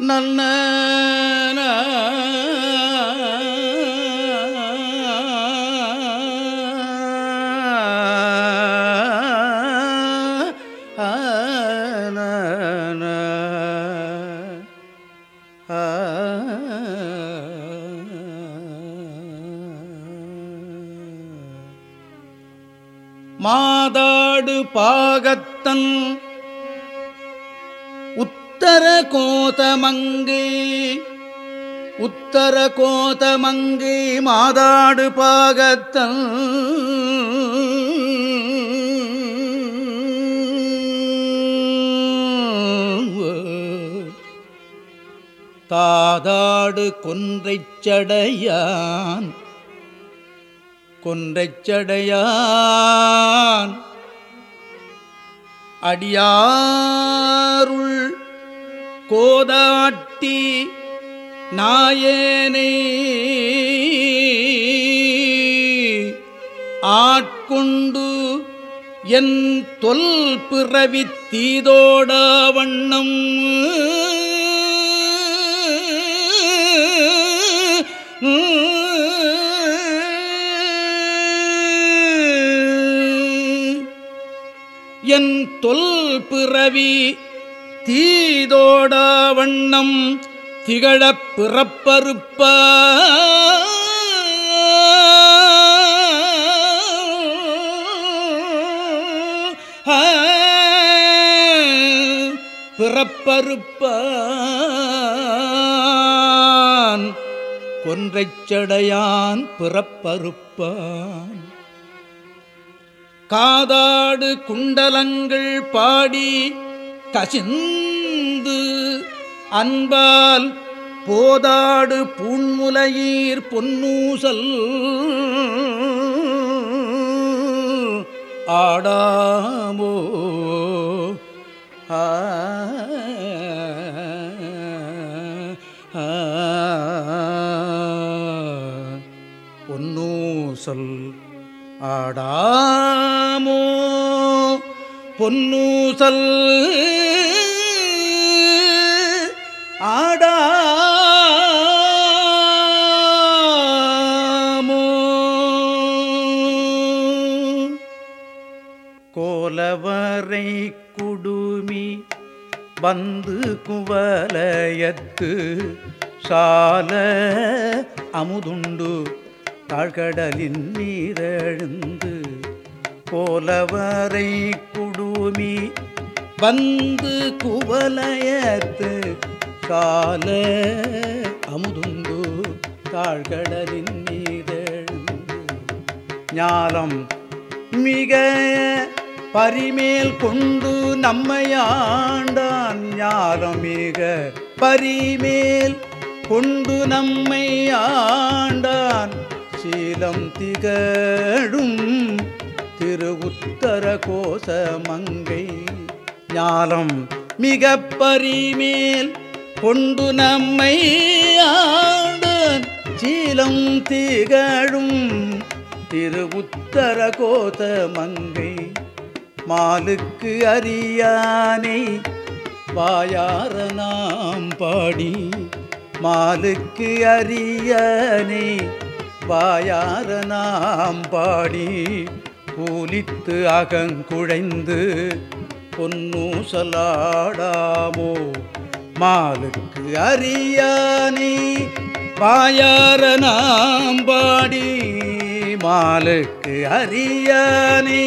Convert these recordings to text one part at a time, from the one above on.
நல்ல மாதாடு பாகத்தன் உத்தர கோதமங்கு உத்தர கோதமங்கு மாதாடு பாகத்தன் தாதாடு கொன்றைச் சடையான் கொன்றைச் சடையான். அடியாருள் கோதாட்டி நாயேனை. ஆட்கொண்டு என் தொல் பிறவி தீதோட வண்ணம். என் தொல் பிறவி தீதோட வண்ணம் திகழப் பிறப்பறுப்ப. பிறப்பறுப்பான். கொன்றைச் சடையான் பிறப்பறுப்பான். காதாடு குண்டலங்கள் பாடி கசிந்து அன்பால் போதாடு பூண்முலையீர் பொன்னூசல். ஆடாமோ ஆ பொன்னூசல். ஆடாமோ பொன்னூசல். ஆடாமோ. கோலவரை குடுமி வந்து குவலயத்து சால அமுதுண்டு தாழ்கடலின் நீரழுந்து. கோலவரை பூமி வந்து குவலயத்து கால அமுதுந்து தாழ்கடலின் நீரெழுந்து ஞானம் மிக பரிமேல் கொண்டு நம்மையாண்டான் ஞானம் மிக பரிமேல் கொண்டு நம்மை ஆண்டான். சீலம் திகழும் திரு உத்தர கோச மங்கை ஞாலம் மிக பரிமேல் கொண்டு நம்மை ஆண்டான் சீலம் திகழும் திரு உத்தர கோத மங்கை மாலுக்கு அறியானை வாயார நாம் பாடி மாலுக்கு அறியானை வாயார நாம் பாடி பூலித்து அகங்குழைந்து பொன்னூசலாடாமோ? மாலுக்கு அறியானி வாயார நாம் பாடி மாலுக்கு அறியானி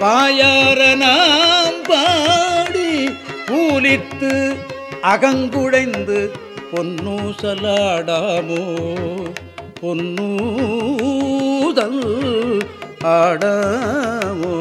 வாயார நாம் பாடி பூலித்து அகங்குடைந்து பொன்னூசலாடாமோ? பொன்னூதல் ஆடமோ